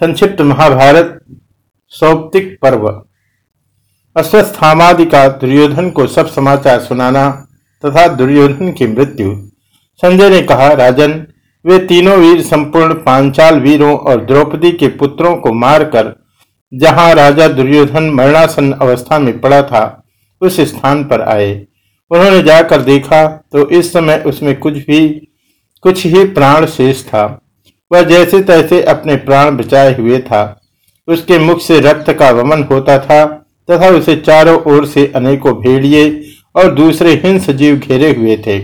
संक्षिप्त महाभारत, सौप्तिक पर्व। अश्वस्थामादि का दुर्योधन को सब समाचार सुनाना तथा दुर्योधन की मृत्यु। संजय ने कहा, राजन, वे तीनों वीर संपूर्ण पांचाल वीरों और द्रौपदी के पुत्रों को मारकर, जहाँ राजा दुर्योधन मरणासन अवस्था में पड़ा था, उस स्थान पर आए। उन्होंने जाकर देखा तो इस समय उसमें कुछ भी, कुछ ही प्राण शेष था। वह जैसे तैसे अपने प्राण बचाए हुए था। उसके मुख से रक्त का वमन होता था तथा उसे चारों ओर से अनेकों भेड़िए और दूसरे हिंस जीव घेरे हुए थे।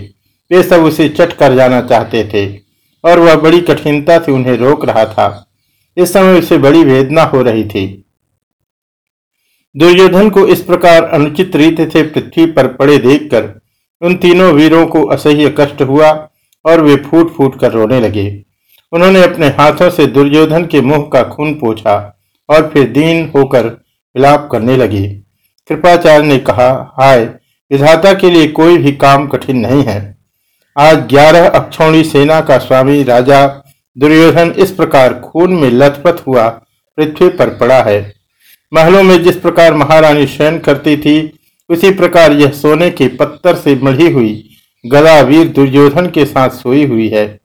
वे सब उसे चट कर जाना चाहते थे और वह बड़ी कठिनता से उन्हें रोक रहा था। इस समय उसे बड़ी वेदना हो रही थी। दुर्योधन को इस प्रकार अनुचित रीति से पृथ्वी पर पड़े देखकर उन तीनों वीरों को असह्य कष्ट हुआ और वे फूट फूट कर रोने लगे। उन्होंने अपने हाथों से दुर्योधन के मुँह का खून पोछा और फिर दीन होकर विलाप करने लगे। कृपाचार्य ने कहा, हाय, विधाता के लिए कोई भी काम कठिन नहीं है। आज ग्यारह अक्षौणी सेना का स्वामी राजा दुर्योधन इस प्रकार खून में लथपथ हुआ, पृथ्वी पर पड़ा है। महलों में जिस प्रकार महारानी शयन करती थी, उसी प्रकार यह सोने के पत्थर से मढ़ी हुई गदा वीर दुर्योधन के साथ सोई हुई है।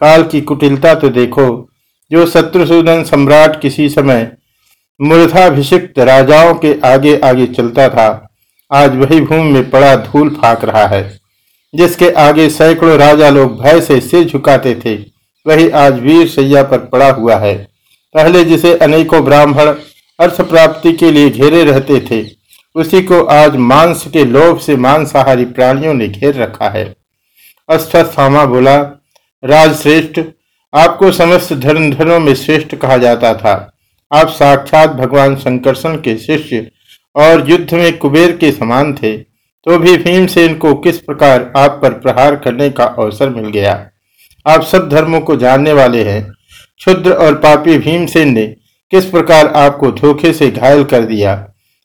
काल की कुटिलता तो देखो, जो शत्रुसूदन सम्राट किसी समय मूर्धाभिषिक्त राजाओं के आगे आगे चलता था, आज वही भूमि में पड़ा धूल फाक रहा है। जिसके आगे सैकड़ों राजा लोग भय से सिर झुकाते थे, वही आज वीर सैया पर पड़ा हुआ है। पहले जिसे अनेकों ब्राह्मण अर्थ प्राप्ति के लिए घेरे रहते थे, उसी को आज मांस के लोभ से मांसाहारी प्राणियों ने घेर रखा है। अश्वस्थामा बोला राजश्रेष्ठ। आपको समस्त धर्मधरों में श्रेष्ठ कहा जाता था। आप साक्षात भगवान शंकरसन के शिष्य और युद्ध में कुबेर के समान थे तो भी भीमसेन को किस प्रकार आप पर प्रहार करने का अवसर मिल गया? आप सब धर्मों को जानने वाले हैं। क्षुद्र और पापी भीमसेन ने किस प्रकार आपको धोखे से घायल कर दिया?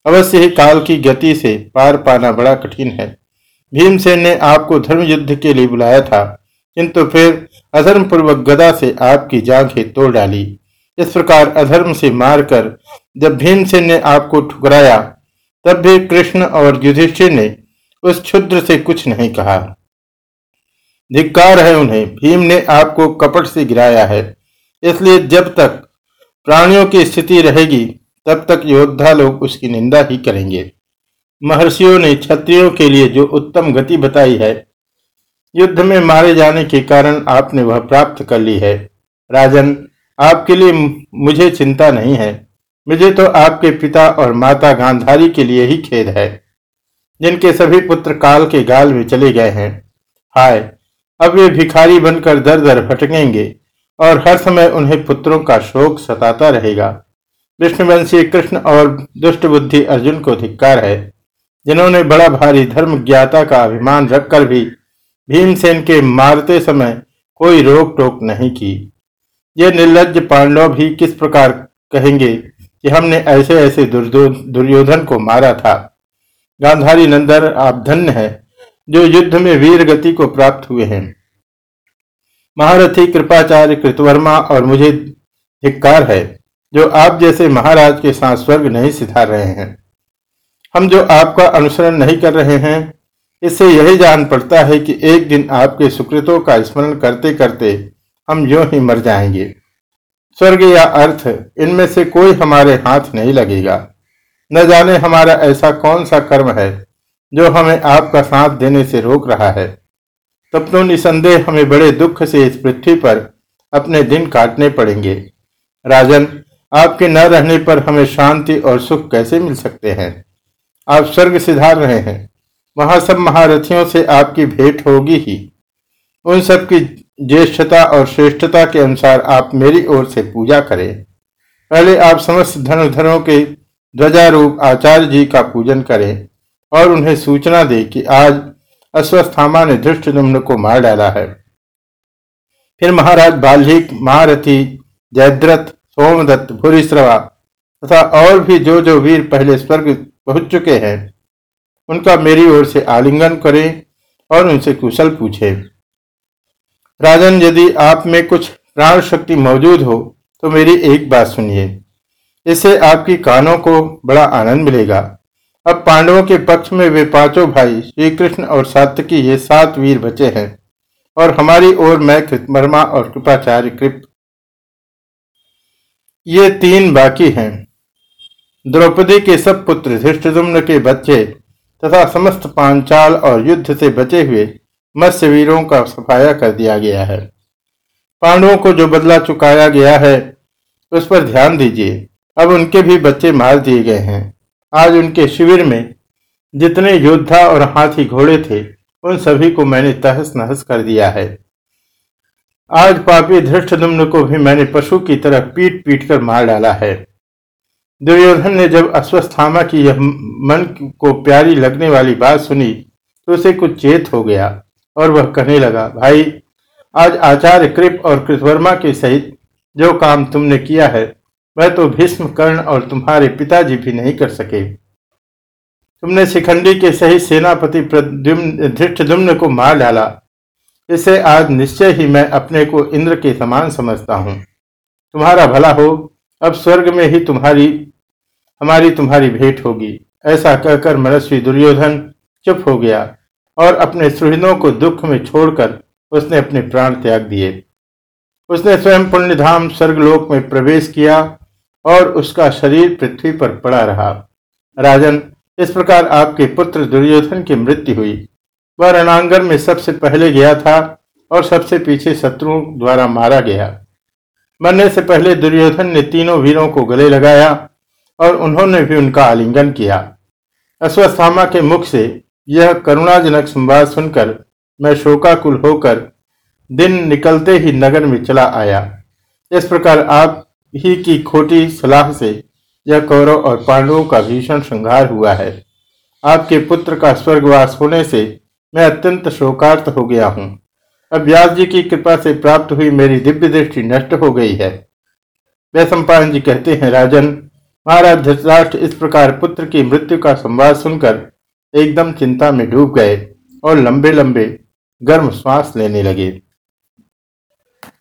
अवश्य ही काल की गति से पार पाना बड़ा कठिन है। भीमसेन ने आपको धर्म युद्ध के लिए बुलाया था, किंतु फिर अधर्म पूर्वक गदा से आपकी जांघें तोड़ डाली। इस प्रकार अधर्म से मारकर जब भीमसेन ने आपको ठुकराया, तब भी कृष्ण और युधिष्ठिर ने उस क्षुद्र से कुछ नहीं कहा। धिक्कार है उन्हें, भीम ने आपको कपट से गिराया है। इसलिए जब तक प्राणियों की स्थिति रहेगी, तब तक योद्धा लोग उसकी निंदा ही करेंगे। महर्षियों ने क्षत्रियों के लिए जो उत्तम गति बताई है युद्ध में मारे जाने के कारण आपने वह प्राप्त कर ली है। राजन, आपके लिए मुझे चिंता नहीं है। मुझे तो आपके पिता और माता गांधारी के लिए ही खेद है, जिनके सभी पुत्र काल के गाल में चले गए हैं। हाय, अब वे भिखारी बनकर दर दर भटकेंगे, और हर समय उन्हें पुत्रों का शोक सताता रहेगा। विष्णुवंशी कृष्ण और दुष्ट बुद्धि अर्जुन को धिक्कार है, जिन्होंने बड़ा भारी धर्म ज्ञाता का अभिमान रखकर भी भीमसेन के मारते समय कोई रोक टोक नहीं की। ये निर्लज पांडव भी किस प्रकार कहेंगे कि हमने ऐसे ऐसे दुर्योधन को मारा था? गांधारी नंदर, आप धन्य है, जो युद्ध में वीर गति को प्राप्त हुए हैं। महारथी कृपाचार्य कृतवर्मा और मुझे धिक्कार है, जो आप जैसे महाराज के साथ स्वर्ग नहीं सिधार रहे हैं। हम जो आपका अनुसरण नहीं कर रहे हैं इससे यही जान पड़ता है कि एक दिन आपके सुकृतों का स्मरण करते करते हम यो ही मर जाएँगे। स्वर्ग या अर्थ, इनमें से कोई हमारे हाथ नहीं लगेगा। न जाने हमारा ऐसा कौन सा कर्म है, जो हमें आपका साथ देने से रोक रहा है। तब तो निसंदेह हमें बड़े दुख से इस पृथ्वी पर अपने दिन काटने पड़ेंगे। राजन, आपके न रहने पर हमें शांति और सुख कैसे मिल सकते हैं? आप स्वर्ग सिधार रहे हैं। वहाँ सब महारथियों से आपकी भेंट होगी ही। उन सब की ज्येष्ठता और श्रेष्ठता के अनुसार आप मेरी ओर से पूजा करें। पहले आप समस्त धनुधरों के ध्वजारूप आचार्य जी का पूजन करें और उन्हें सूचना दे कि आज अश्वस्थामा ने धृष्ट को मार डाला है। फिर महाराज बाल्हिक, महारथी, जयद्रथ, सोमदत्त, भूरिश्रवा तथा और भी जो जो वीर पहले स्वर्ग पहुँच चुके हैं उनका मेरी ओर से आलिंगन करें और उनसे कुशल पूछे, राजन, यदि आप में कुछ प्राण शक्ति मौजूद हो तो मेरी एक बात सुनिए। इससे आपकी कानों को बड़ा आनंद मिलेगा। अब पांडवों के पक्ष में वे पाँचों भाई श्री कृष्ण और सात्यकी ये सात वीर बचे हैं, और हमारी ओर मैं कृतमर्मा और कृपाचार्य कृप। ये तीन बाकी हैं। द्रौपदी के सब पुत्र धृष्टुम्न के बच्चे तथा समस्त पांचाल और युद्ध से बचे हुए मत्स्य वीरों का सफाया कर दिया गया है। पांडवों को जो बदला चुकाया गया है, उस पर ध्यान दीजिए। अब उनके भी बच्चे मार दिए गए हैं। आज उनके शिविर में जितने योद्धा और हाथी घोड़े थे, उन सभी को मैंने तहस नहस कर दिया है। आज पापी धृष्ट को भी मैंने पशु की तरह पीट पीट कर मार डाला है। दुर्योधन ने जब अश्वस्थामा की यह मन को प्यारी लगने वाली बात सुनी तो उसे कुछ चेत हो गया और वह कहने लगा, भाई, आज आचार्य कृप और कृतवर्मा के सहित जो काम तुमने किया है, वह तो भीष्म कर्ण और तुम्हारे पिताजी भी नहीं कर सके। तुमने शिखंडी के सही सेनापति धृष्टुम्न को मार डाला। इसे आज निश्चय ही मैं अपने को इंद्र के समान समझता हूँ। तुम्हारा भला हो अब स्वर्ग में ही तुम्हारी, हमारी तुम्हारी भेंट होगी। ऐसा कहकर मनस्वी दुर्योधन चुप हो गया और अपने सुहृदों को दुख में छोड़कर उसने अपने प्राण त्याग दिए। उसने स्वयं पुण्यधाम स्वर्गलोक में प्रवेश किया और उसका शरीर पृथ्वी पर पड़ा रहा। राजन, इस प्रकार आपके पुत्र दुर्योधन की मृत्यु हुई। वह रणांगन में सबसे पहले गया था और सबसे पीछे शत्रुओं द्वारा मारा गया। मरने से पहले दुर्योधन ने तीनों वीरों को गले लगाया और उन्होंने भी उनका आलिंगन किया। अश्वस्थामा के मुख से यह करुणाजनक संवाद सुनकर मैं शोकाकुल होकर दिन निकलते ही नगर में चला आया। इस प्रकार आप ही की खोटी सलाह से यह कौरव और पांडवों का भीषण संहार हुआ है। आपके पुत्र का स्वर्गवास होने से मैं अत्यंत शोकार्त हो गया हूँ। अब व्यास जी की कृपा से प्राप्त हुई मेरी दिव्य दृष्टि नष्ट हो गई है। वे सम्पान जी कहते हैं, राजन, महाराज धृतराष्ट्र इस प्रकार पुत्र की मृत्यु का संवाद सुनकर एकदम चिंता में डूब गए और लंबे लंबे गर्म श्वास लेने लगे।